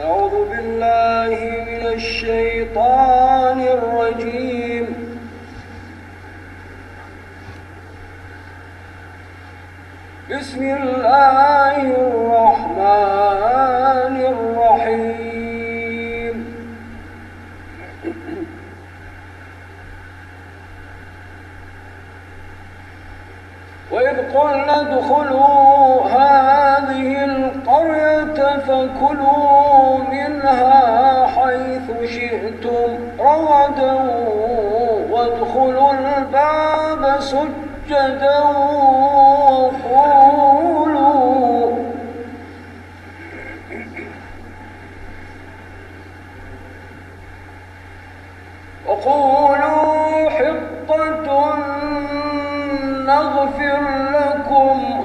أعوذ بالله من الشيطان الرجيم. بسم الله الرحمن الرحيم. وإذ قلنا ادخلوا هذه القرية فكلوا سجدا وقولوا وقولوا حطة نغفر لكم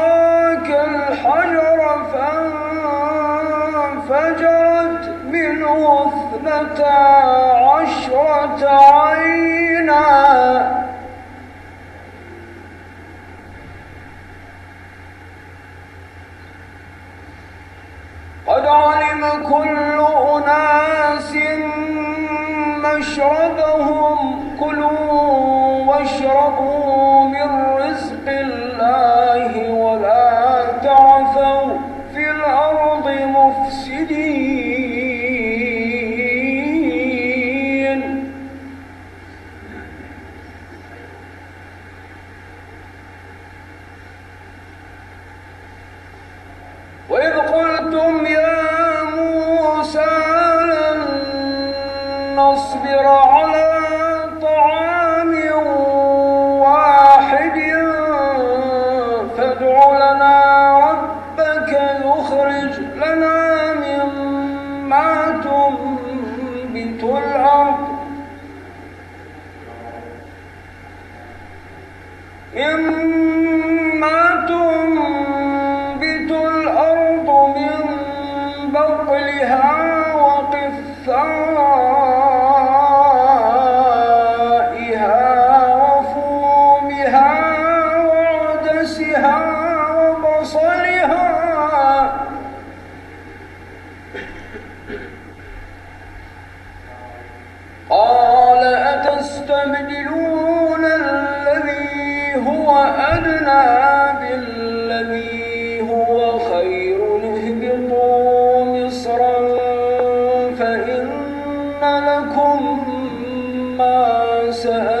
عشرة عينا نفسها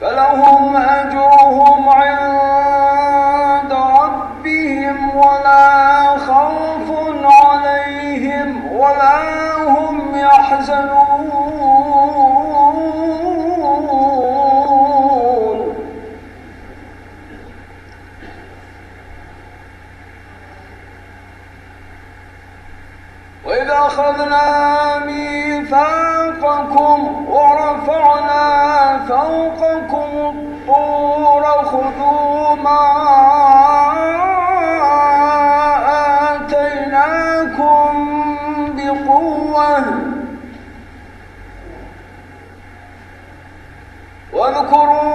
فلهم أجرهم عند ربهم ولا خوف عليهم ولا هم يحزنون. وإذا أخذنا ميثاقكم ورفعنا فوق الطور خذوا ما آتيناكم بقوة واذكروا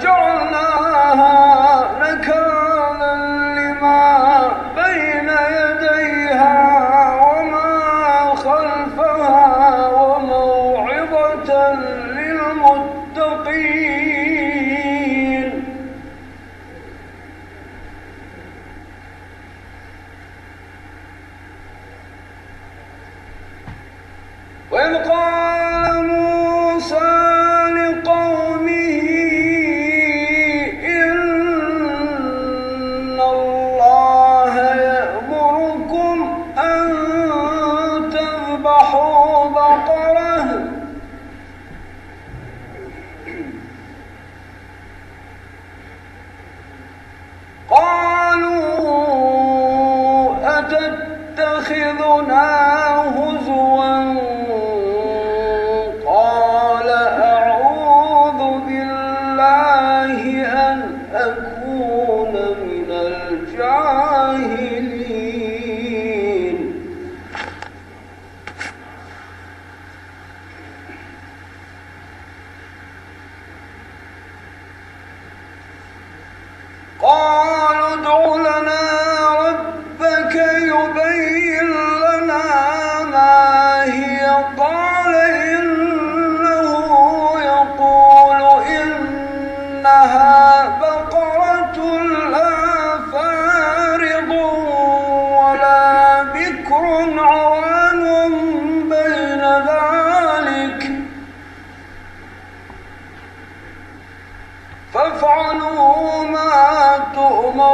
فجعلناها تتخذنا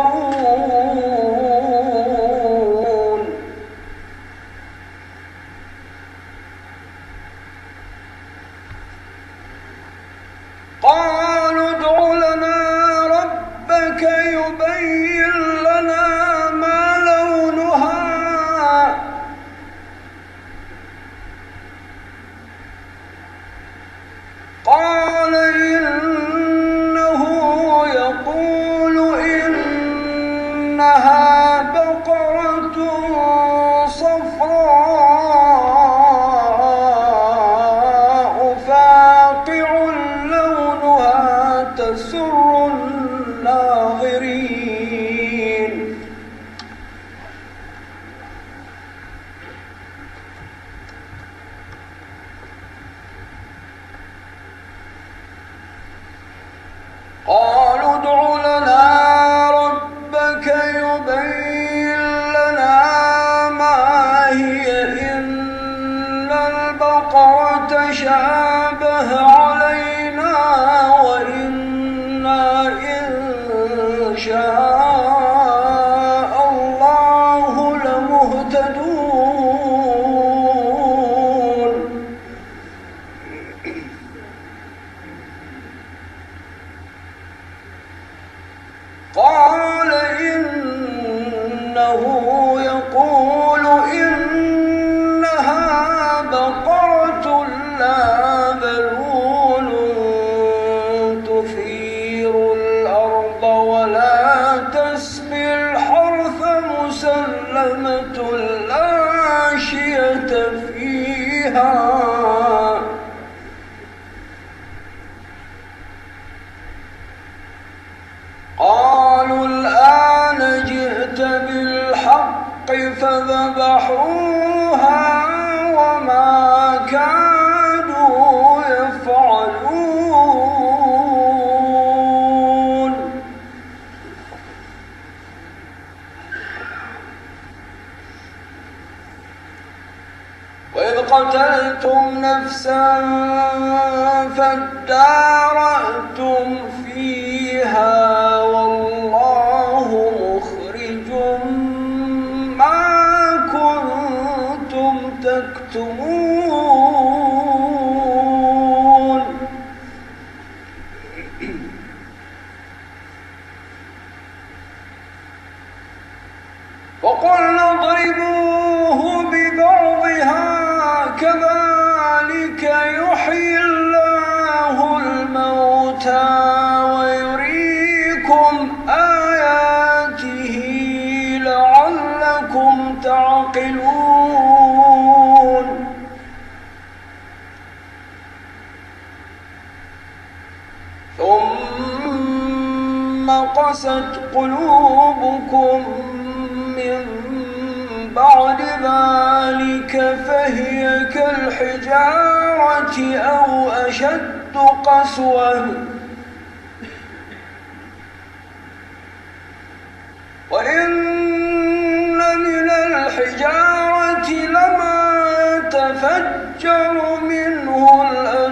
يَعْلَمُونَ إنها قال إنه نفسا فادارأتم قست قلوبكم من بعد ذلك فهي كالحجارة أو أشد قسوة. وإن من الحجارة لما يتفجر منه الأنهار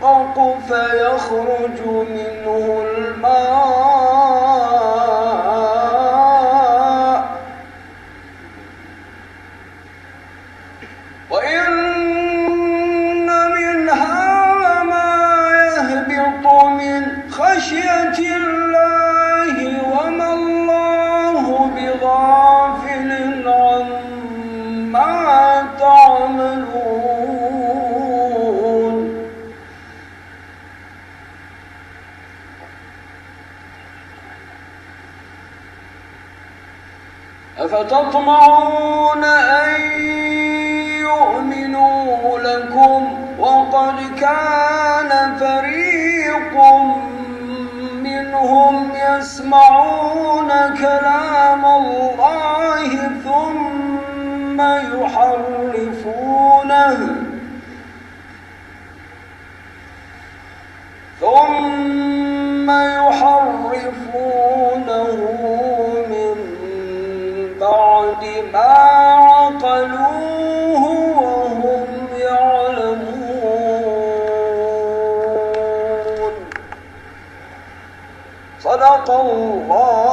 يشقق فيخرج منه الماء. أفتطمعون أن يؤمنوا لكم وقد كان فريق منهم يسمعون كلام الله ثم يحرفونه. ثم الله